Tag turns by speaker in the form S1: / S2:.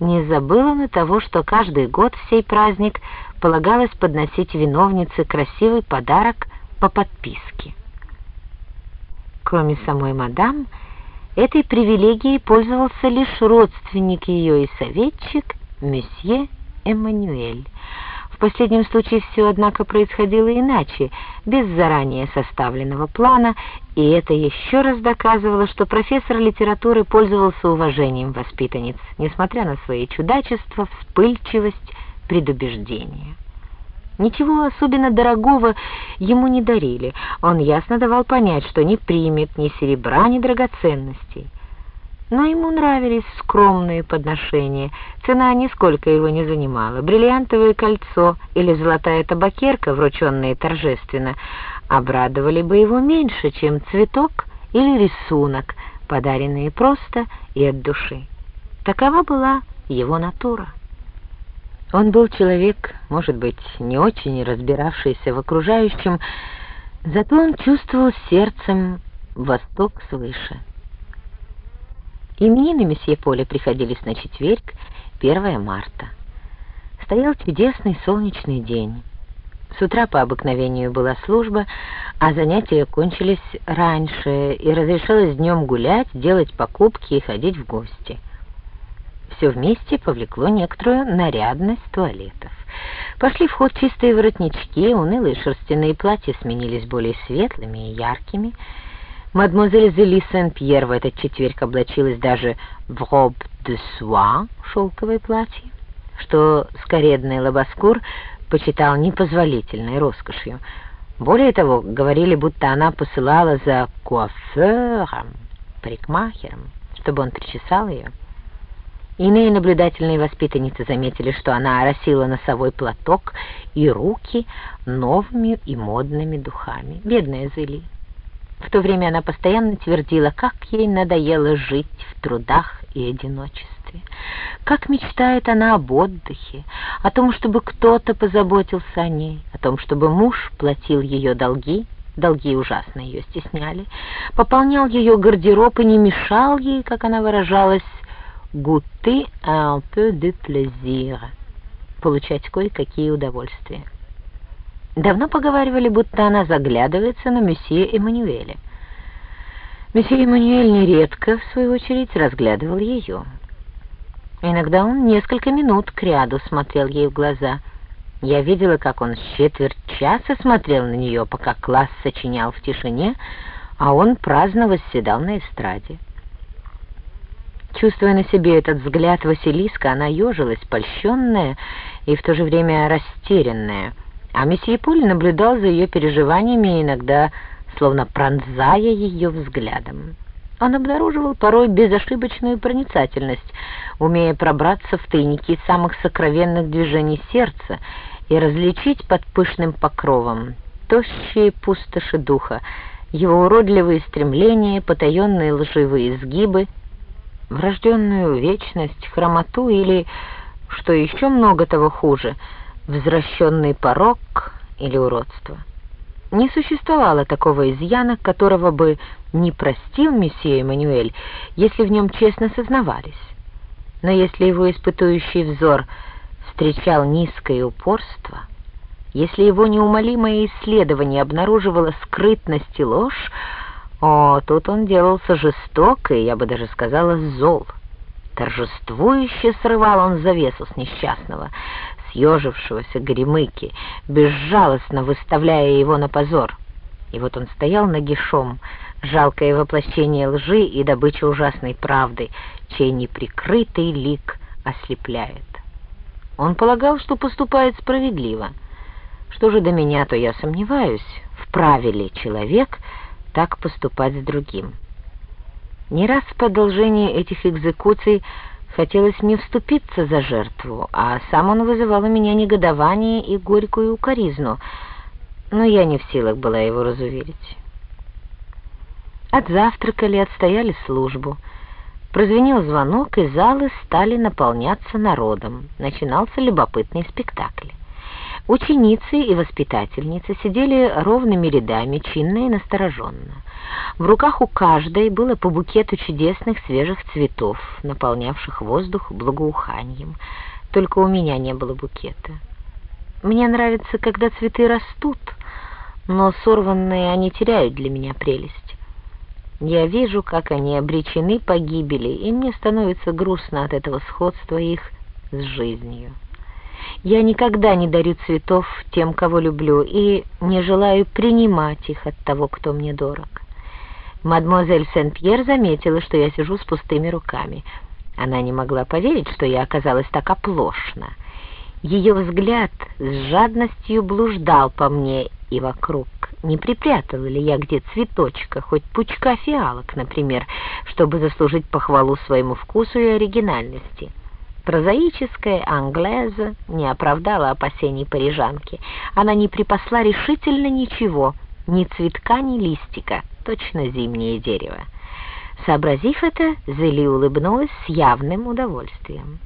S1: не забыл он и того, что каждый год в сей праздник полагалось подносить виновнице красивый подарок по подписке. Кроме самой мадам, этой привилегией пользовался лишь родственник ее и советчик, месье Эммануэль. В последнем случае все, однако, происходило иначе, без заранее составленного плана, и это еще раз доказывало, что профессор литературы пользовался уважением воспитанниц, несмотря на свои чудачества, вспыльчивость, предубеждение. Ничего особенно дорогого ему не дарили. Он ясно давал понять, что не примет ни серебра, ни драгоценностей. Но ему нравились скромные подношения. Цена нисколько его не занимала. Бриллиантовое кольцо или золотая табакерка, врученные торжественно, обрадовали бы его меньше, чем цветок или рисунок, подаренные просто и от души. Такова была его натура. Он был человек, может быть, не очень разбиравшийся в окружающем, зато он чувствовал сердцем восток свыше. Именины месье Поля приходились на четверг, 1 марта. Стоял чудесный солнечный день. С утра по обыкновению была служба, а занятия кончились раньше, и разрешалось днем гулять, делать покупки и ходить в гости. Все вместе повлекло некоторую нарядность туалетов. Пошли в ход чистые воротнички, унылые шерстяные платья сменились более светлыми и яркими, Мадемуазель Зели Сен-Пьер в этот четверг облачилась даже в роб де суа, шелковое платье, что скоредный лобоскур почитал непозволительной роскошью. Более того, говорили, будто она посылала за куафером, парикмахером, чтобы он причесал ее. Иные наблюдательные воспитанницы заметили, что она оросила носовой платок и руки новыми и модными духами. Бедная Зели. В то время она постоянно твердила, как ей надоело жить в трудах и одиночестве. Как мечтает она об отдыхе, о том, чтобы кто-то позаботился о ней, о том, чтобы муж платил ее долги, долги ужасно ее стесняли, пополнял ее гардероб и не мешал ей, как она выражалась, «goûter un peu de plaisir» — получать кое-какие удовольствия. Давно поговаривали, будто она заглядывается на месье Эммануэля. Месье Эммануэль нередко, в свою очередь, разглядывал ее. Иногда он несколько минут кряду смотрел ей в глаза. Я видела, как он с четверть часа смотрел на нее, пока класс сочинял в тишине, а он праздно восседал на эстраде. Чувствуя на себе этот взгляд Василиска, она ежилась, польщенная и в то же время растерянная — а месье Пуль наблюдал за ее переживаниями, иногда словно пронзая ее взглядом. Он обнаруживал порой безошибочную проницательность, умея пробраться в тайники самых сокровенных движений сердца и различить под пышным покровом тощие пустоши духа, его уродливые стремления, потаенные лживые изгибы, врожденную вечность, хромоту или, что еще много того хуже — возвращенный порог или уродство. Не существовало такого изъяна, которого бы не простил месье Эммануэль, если в нем честно сознавались. Но если его испытующий взор встречал низкое упорство, если его неумолимое исследование обнаруживало скрытность и ложь, о, тут он делался жесток и, я бы даже сказала, зол. Торжествующе срывал он завесу с несчастного, съежившегося Гремыки, безжалостно выставляя его на позор. И вот он стоял нагишом, жалкое воплощение лжи и добыча ужасной правды, чей неприкрытый лик ослепляет. Он полагал, что поступает справедливо. Что же до меня, то я сомневаюсь, вправе ли человек так поступать с другим. Не раз в продолжении этих экзекуций Хотелось мне вступиться за жертву, а сам он вызывал у меня негодование и горькую укоризну, но я не в силах была его разуверить. Отзавтракали, отстояли службу. Прозвенел звонок, и залы стали наполняться народом. Начинался любопытный спектакль. Ученицы и воспитательницы сидели ровными рядами, чинно и настороженно. В руках у каждой было по букету чудесных свежих цветов, наполнявших воздух благоуханием. Только у меня не было букета. Мне нравится, когда цветы растут, но сорванные они теряют для меня прелесть. Я вижу, как они обречены погибели, и мне становится грустно от этого сходства их с жизнью. Я никогда не дарю цветов тем, кого люблю, и не желаю принимать их от того, кто мне дорог. Мадемуазель Сен-Пьер заметила, что я сижу с пустыми руками. Она не могла поверить, что я оказалась так оплошна. Ее взгляд с жадностью блуждал по мне и вокруг. Не припрятала ли я где цветочка, хоть пучка фиалок, например, чтобы заслужить похвалу своему вкусу и оригинальности? Прозаическая англеза не оправдала опасений парижанки. Она не припасла решительно ничего, ни цветка, ни листика, точно зимнее дерево. Сообразив это, Зели улыбнулась с явным удовольствием.